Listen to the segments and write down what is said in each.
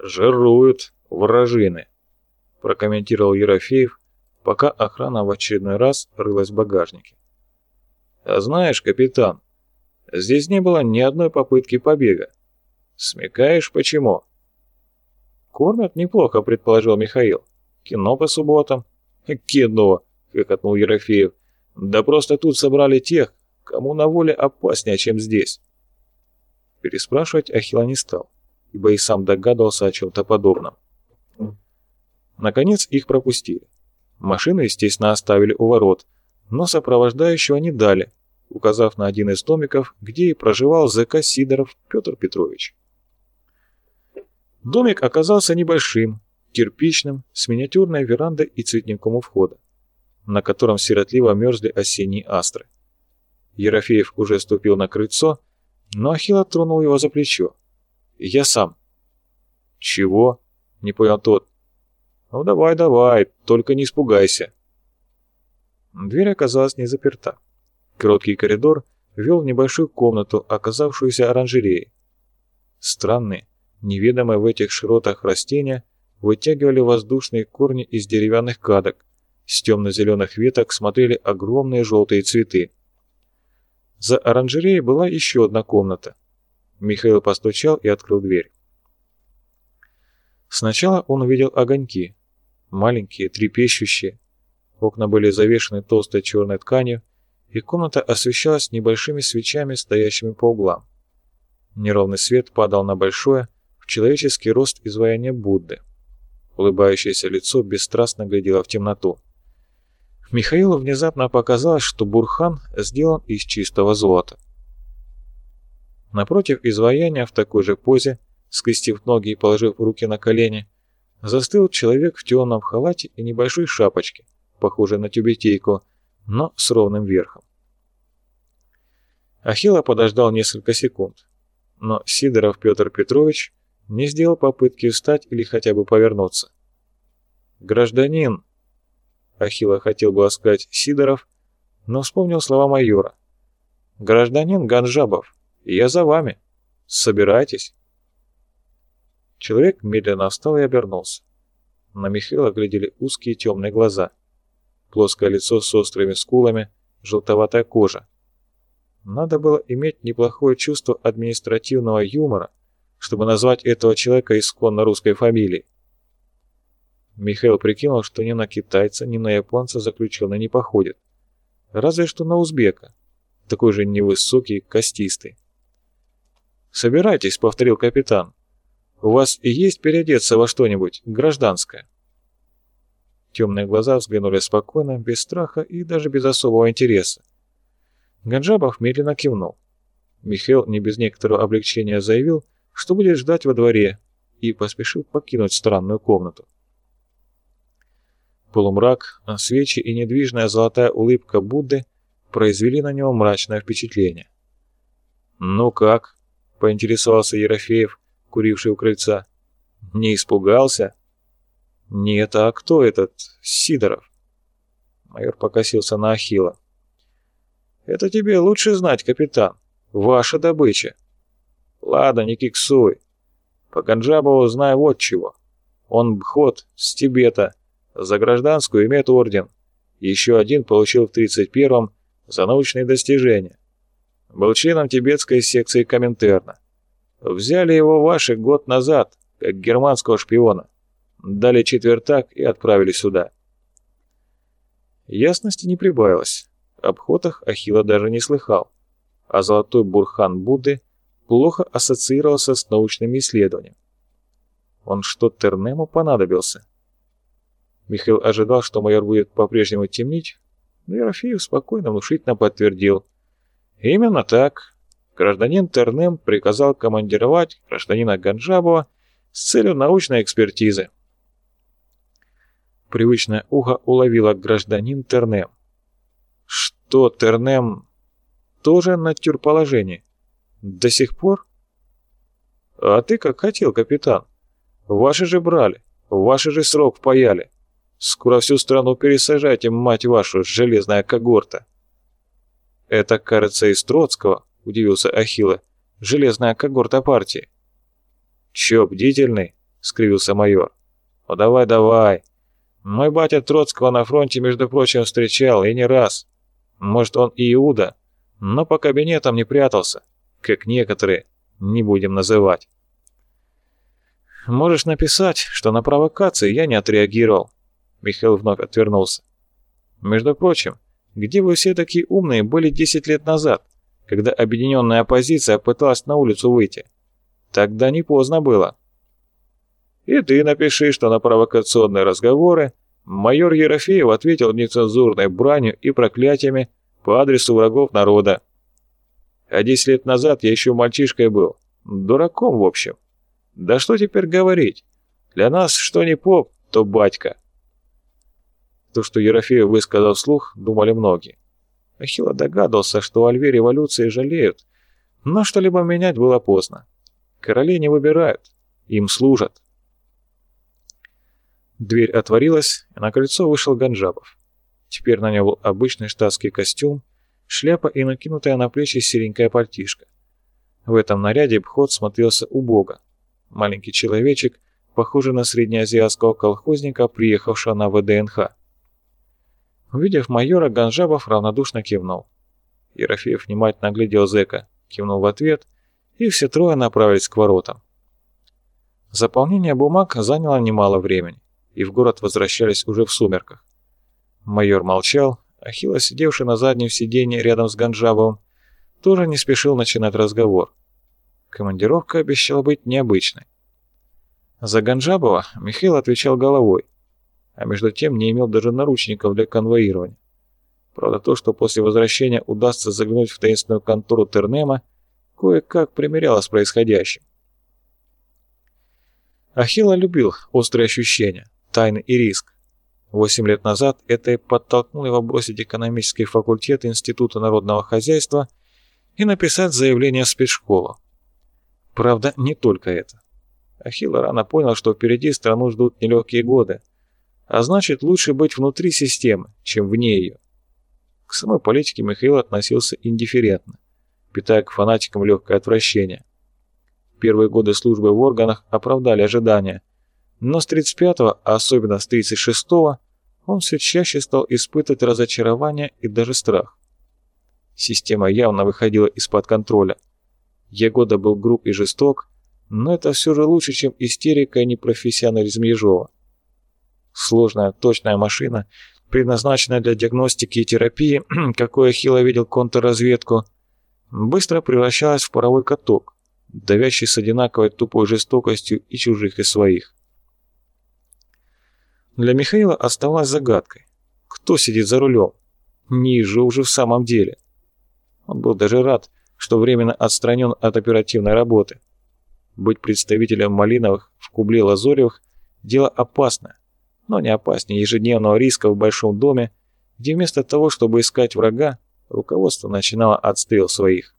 «Жируют вражины», — прокомментировал Ерофеев, пока охрана в очередной раз рылась в багажнике. «А знаешь, капитан, здесь не было ни одной попытки побега. Смекаешь, почему?» «Кормят неплохо», — предположил Михаил. «Кино по субботам». «Кино», — хохотнул Ерофеев. «Да просто тут собрали тех, кому на воле опаснее, чем здесь». Переспрашивать Ахилла не стал, ибо и сам догадывался о чем-то подобном. Наконец их пропустили. Машину, естественно, оставили у ворот, но сопровождающего не дали, указав на один из домиков, где и проживал ЗК Сидоров Петр Петрович. Домик оказался небольшим, кирпичным, с миниатюрной верандой и цветником у входа, на котором сиротливо мерзли осенние астры. Ерофеев уже ступил на крыльцо, но Ахилла тронул его за плечо. «Я сам». «Чего?» — не понял тот. «Ну давай, давай, только не испугайся». Дверь оказалась не заперта. Короткий коридор вел в небольшую комнату, оказавшуюся оранжереей. Странные, неведомые в этих широтах растения вытягивали воздушные корни из деревянных кадок, с темно-зеленых веток смотрели огромные желтые цветы. За оранжереей была еще одна комната. Михаил постучал и открыл дверь. Сначала он увидел огоньки. Маленькие, трепещущие. Окна были завешены толстой черной тканью, и комната освещалась небольшими свечами, стоящими по углам. Неровный свет падал на большое, в человеческий рост изваяние Будды. Улыбающееся лицо бесстрастно глядело в темноту. Михаилу внезапно показалось, что бурхан сделан из чистого золота. Напротив изваяния в такой же позе, скрестив ноги и положив руки на колени, застыл человек в темном халате и небольшой шапочке, похожей на тюбетейку, но с ровным верхом. Ахилла подождал несколько секунд, но Сидоров Петр Петрович не сделал попытки встать или хотя бы повернуться. «Гражданин!» Ахилла хотел бы сказать Сидоров, но вспомнил слова майора. «Гражданин Ганжабов, я за вами. Собирайтесь». Человек медленно встал и обернулся. На Михаила глядели узкие темные глаза. Плоское лицо с острыми скулами, желтоватая кожа. Надо было иметь неплохое чувство административного юмора, чтобы назвать этого человека исконно русской фамилией. Михаил прикинул, что ни на китайца, ни на японца заключенный не походит. Разве что на узбека. Такой же невысокий, костистый. «Собирайтесь», — повторил капитан. «У вас есть переодеться во что-нибудь гражданское?» Темные глаза взглянули спокойно, без страха и даже без особого интереса. Ганджабов медленно кивнул. Михаил не без некоторого облегчения заявил, что будет ждать во дворе, и поспешил покинуть странную комнату. Полумрак, свечи и недвижная золотая улыбка Будды произвели на него мрачное впечатление. «Ну как?» — поинтересовался Ерофеев, куривший у крыльца. «Не испугался?» «Нет, а кто этот Сидоров?» Майор покосился на Ахила. «Это тебе лучше знать, капитан. Ваша добыча». «Ладно, не киксуй. По Ганджабову знаю вот чего. Он бхот с Тибета, за гражданскую имеет орден. Еще один получил в 31-м за научные достижения. Был членом тибетской секции Коминтерна. Взяли его ваши год назад, как германского шпиона. Дали четвертак и отправили сюда. Ясности не прибавилось. Об ходах Ахилла даже не слыхал. А золотой бурхан Будды плохо ассоциировался с научными исследованиями. Он что Тернему понадобился? Михаил ожидал, что майор будет по-прежнему темнить, но Ерофеев спокойно, внушительно подтвердил. «Именно так. Гражданин Тернем приказал командировать гражданина Ганджабова с целью научной экспертизы». Привычное ухо уловило гражданин Тернем. «Что, Тернем тоже на тюрположении? До сих пор?» «А ты как хотел, капитан. Ваши же брали, ваши же срок впаяли». Скоро всю страну пересажайте, мать вашу, железная когорта. Это, кажется, из Троцкого, удивился Ахилла. Железная когорта партии. Че, бдительный? — скривился майор. «Ну давай, давай. Мой батя Троцкого на фронте, между прочим, встречал, и не раз. Может, он и Иуда, но по кабинетам не прятался, как некоторые, не будем называть». «Можешь написать, что на провокации я не отреагировал». Михаил вновь отвернулся. «Между прочим, где вы все такие умные были 10 лет назад, когда объединенная оппозиция пыталась на улицу выйти? Тогда не поздно было». «И ты напиши, что на провокационные разговоры майор Ерофеев ответил нецензурной бранью и проклятиями по адресу врагов народа. А 10 лет назад я еще мальчишкой был, дураком в общем». Да что теперь говорить? Для нас что не поп, то батька. То, что Ерофеев высказал вслух, думали многие. Ахилла догадывался, что о льве революции жалеют, но что-либо менять было поздно. Короли не выбирают, им служат. Дверь отворилась, и на крыльцо вышел Ганжабов. Теперь на нем был обычный штатский костюм, шляпа и накинутая на плечи серенькая пальтишка. В этом наряде Бхот смотрелся убого. Маленький человечек, похожий на среднеазиатского колхозника, приехавшего на ВДНХ. Увидев майора, Ганжабов равнодушно кивнул. Ерофеев внимательно глядел зэка, кивнул в ответ, и все трое направились к воротам. Заполнение бумаг заняло немало времени, и в город возвращались уже в сумерках. Майор молчал, Ахилла, сидевший на заднем сиденье рядом с Ганжабовым, тоже не спешил начинать разговор. Командировка обещала быть необычной. За Ганжабова Михаил отвечал головой, а между тем не имел даже наручников для конвоирования. Правда, то, что после возвращения удастся заглянуть в таинственную контору Тернема, кое-как примеряло с происходящим. Ахилла любил острые ощущения, тайны и риск. Восемь лет назад это и подтолкнуло его бросить экономический факультет Института народного хозяйства и написать заявление в спецшколу. Правда, не только это. Ахилл рано понял, что впереди страну ждут нелегкие годы, а значит, лучше быть внутри системы, чем вне ее. К самой политике Михаил относился индифферентно, питая к фанатикам легкое отвращение. Первые годы службы в органах оправдали ожидания, но с 35-го, а особенно с 36-го, он все чаще стал испытывать разочарование и даже страх. Система явно выходила из-под контроля – Ягода был груб и жесток, но это все же лучше, чем истерика и непрофессионализм Ежова. Сложная, точная машина, предназначенная для диагностики и терапии, какой Ахилла видел контрразведку, быстро превращалась в паровой каток, давящий с одинаковой тупой жестокостью и чужих, и своих. Для Михаила оставалась загадкой. Кто сидит за рулем? Ниже уже в самом деле. Он был даже рад, что временно отстранен от оперативной работы. Быть представителем Малиновых в кубле Лазоревых – дело опасное, но не опаснее ежедневного риска в большом доме, где вместо того, чтобы искать врага, руководство начинало отстрел своих.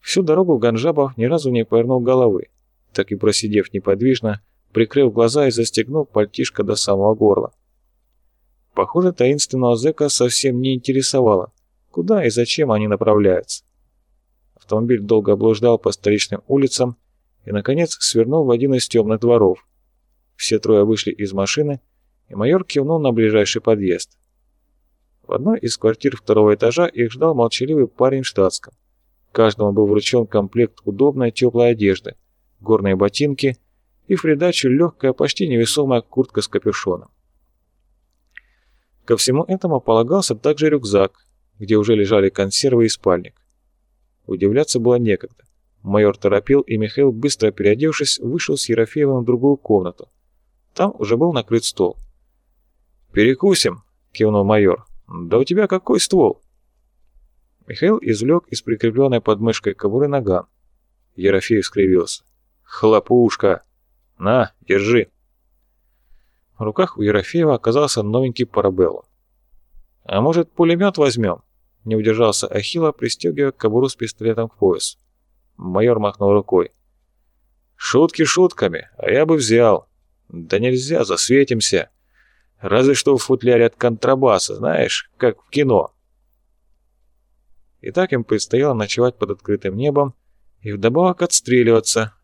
Всю дорогу Ганжабов ни разу не повернул головы, так и просидев неподвижно, прикрыв глаза и застегнув пальтишко до самого горла. Похоже, таинственного зэка совсем не интересовало, Куда и зачем они направляются? Автомобиль долго облуждал по столичным улицам и, наконец, свернул в один из темных дворов. Все трое вышли из машины, и майор кивнул на ближайший подъезд. В одной из квартир второго этажа их ждал молчаливый парень в штатском. Каждому был вручен комплект удобной теплой одежды, горные ботинки и в придачу легкая, почти невесомая куртка с капюшоном. Ко всему этому полагался также рюкзак, где уже лежали консервы и спальник. Удивляться было некогда. Майор торопил, и Михаил, быстро переодевшись, вышел с Ерофеевым в другую комнату. Там уже был накрыт стол. «Перекусим», — кивнул майор. «Да у тебя какой ствол?» Михаил извлек из прикрепленной подмышкой кобуры наган. Ерофеев скривился. «Хлопушка! На, держи!» В руках у Ерофеева оказался новенький парабелло. «А может, пулемет возьмем?» Не удержался Ахилла, пристегивая кобуру с пистолетом к поясу. Майор махнул рукой. «Шутки шутками, а я бы взял. Да нельзя, засветимся. Разве что в футляре от контрабаса, знаешь, как в кино». И так им предстояло ночевать под открытым небом и вдобавок отстреливаться.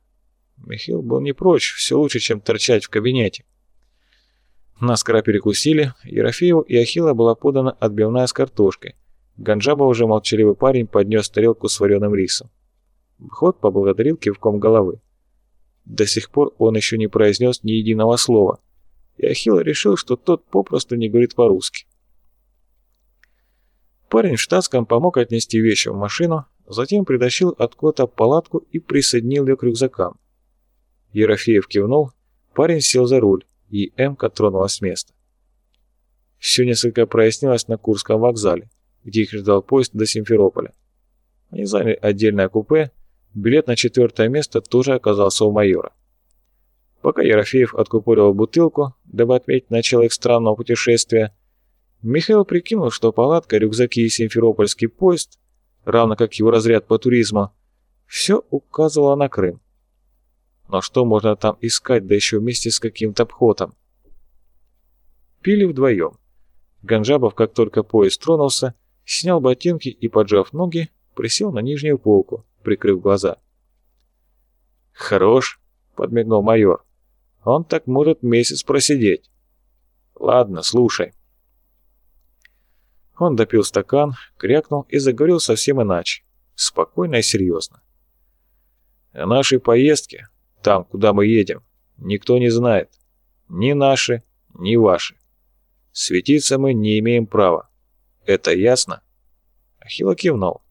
Михаил был не прочь, все лучше, чем торчать в кабинете. Наскоро перекусили, Ерофееву и Ахилла была подана отбивная с картошкой. Ганджаба уже молчаливый парень поднес тарелку с вареным рисом. Бхот поблагодарил кивком головы. До сих пор он еще не произнес ни единого слова, и Ахилла решил, что тот попросту не говорит по-русски. Парень в штатском помог отнести вещи в машину, затем притащил откуда-то палатку и присоединил ее к рюкзакам. Ерофеев кивнул, парень сел за руль, и Эмка тронулась с места. Все несколько прояснилось на Курском вокзале, где их ждал поезд до Симферополя. Они заняли отдельное купе, билет на четвертое место тоже оказался у майора. Пока Ерофеев откупоривал бутылку, дабы отметить начало их странного путешествия, Михаил прикинул, что палатка, рюкзаки и симферопольский поезд, равно как его разряд по туризму, все указывало на Крым. Но что можно там искать, да еще вместе с каким-то обходом? Пили вдвоем. Ганжабов, как только поезд тронулся, снял ботинки и, поджав ноги, присел на нижнюю полку, прикрыв глаза. «Хорош», — подмигнул майор. «Он так может месяц просидеть». «Ладно, слушай». Он допил стакан, крякнул и заговорил совсем иначе, спокойно и серьезно. «О нашей поездке там, куда мы едем, никто не знает. Ни наши, ни ваши. Светиться мы не имеем права. Это ясно?» Ахилла кивнул.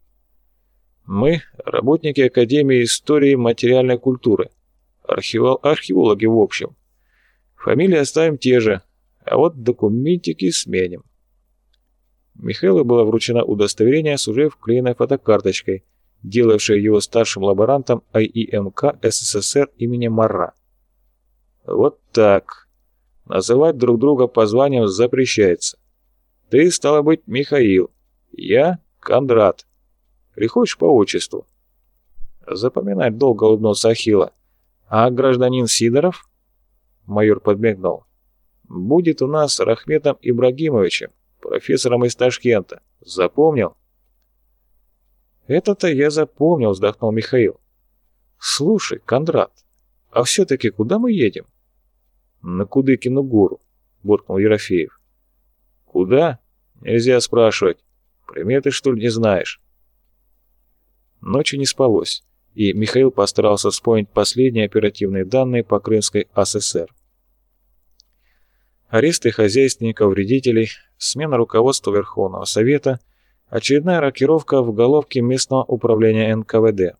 «Мы — работники Академии истории и материальной культуры. Архивол археологи в общем. Фамилии оставим те же, а вот документики сменим». Михаилу было вручено удостоверение с уже вклеенной фотокарточкой — делавшая его старшим лаборантом АИМК СССР имени Марра. Вот так. Называть друг друга по званиям запрещается. Ты, стало быть, Михаил. Я Кондрат. Приходишь по отчеству. Запоминать долго улыбнулся Ахилла. А гражданин Сидоров? Майор подмигнул. Будет у нас Рахметом Ибрагимовичем, профессором из Ташкента. Запомнил? «Это-то я запомнил», — вздохнул Михаил. «Слушай, Кондрат, а все-таки куда мы едем?» «На Кудыкину гору», — буркнул Ерофеев. «Куда? Нельзя спрашивать. Приметы, что ли, не знаешь?» Ночью не спалось, и Михаил постарался вспомнить последние оперативные данные по Крымской АССР. Аресты хозяйственников, вредителей, смена руководства Верховного Совета — Очередная рокировка в головке местного управления НКВД.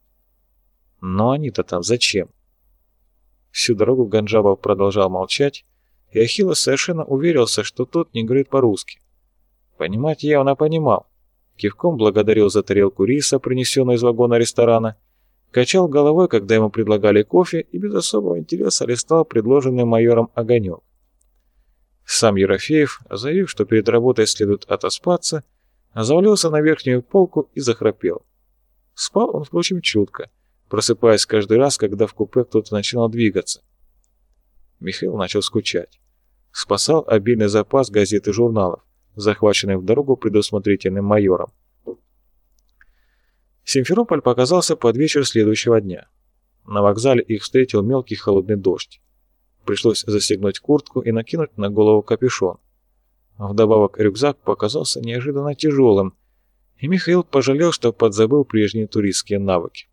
Но они-то там зачем? Всю дорогу Ганджабов продолжал молчать, и Ахилла совершенно уверился, что тот не говорит по-русски. Понимать явно понимал. Кивком благодарил за тарелку риса, принесенную из вагона ресторана, качал головой, когда ему предлагали кофе, и без особого интереса листал предложенный майором огонек. Сам Ерофеев, заявив, что перед работой следует отоспаться, завалился на верхнюю полку и захрапел. Спал он, впрочем, чутко, просыпаясь каждый раз, когда в купе кто-то начинал двигаться. Михаил начал скучать. Спасал обильный запас газет и журналов, захваченный в дорогу предусмотрительным майором. Симферополь показался под вечер следующего дня. На вокзале их встретил мелкий холодный дождь. Пришлось застегнуть куртку и накинуть на голову капюшон. Вдобавок рюкзак показался неожиданно тяжелым, и Михаил пожалел, что подзабыл прежние туристские навыки.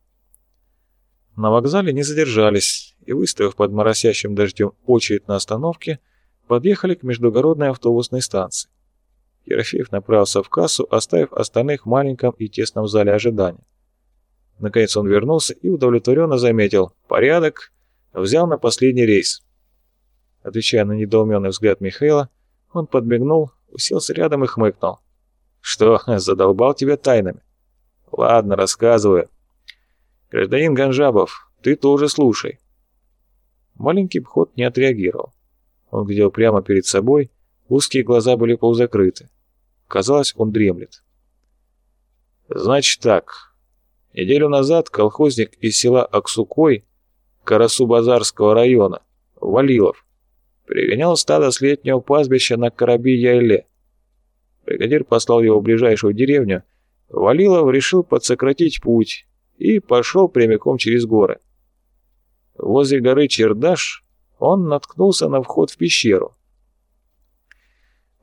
На вокзале не задержались, и, выставив под моросящим дождем очередь на остановке, подъехали к междугородной автобусной станции. Ерофеев направился в кассу, оставив остальных в маленьком и тесном зале ожидания. Наконец он вернулся и удовлетворенно заметил «Порядок!» взял на последний рейс. Отвечая на недоуменный взгляд Михаила, он подмигнул, уселся рядом и хмыкнул. «Что, задолбал тебя тайнами?» «Ладно, рассказываю. Гражданин Ганжабов, ты тоже слушай». Маленький вход не отреагировал. Он глядел прямо перед собой, узкие глаза были полузакрыты. Казалось, он дремлет. «Значит так. Неделю назад колхозник из села Аксукой, Карасу-Базарского района, Валилов, Пригонял стадо с летнего пастбища на Караби-Яйле. Бригадир послал его в ближайшую деревню. Валилов решил подсократить путь и пошел прямиком через горы. Возле горы Чердаш он наткнулся на вход в пещеру.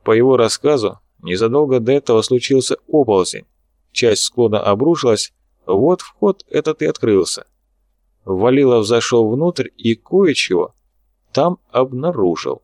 По его рассказу, незадолго до этого случился оползень. Часть склона обрушилась, вот вход этот и открылся. Валилов зашел внутрь и кое-чего там обнаружил.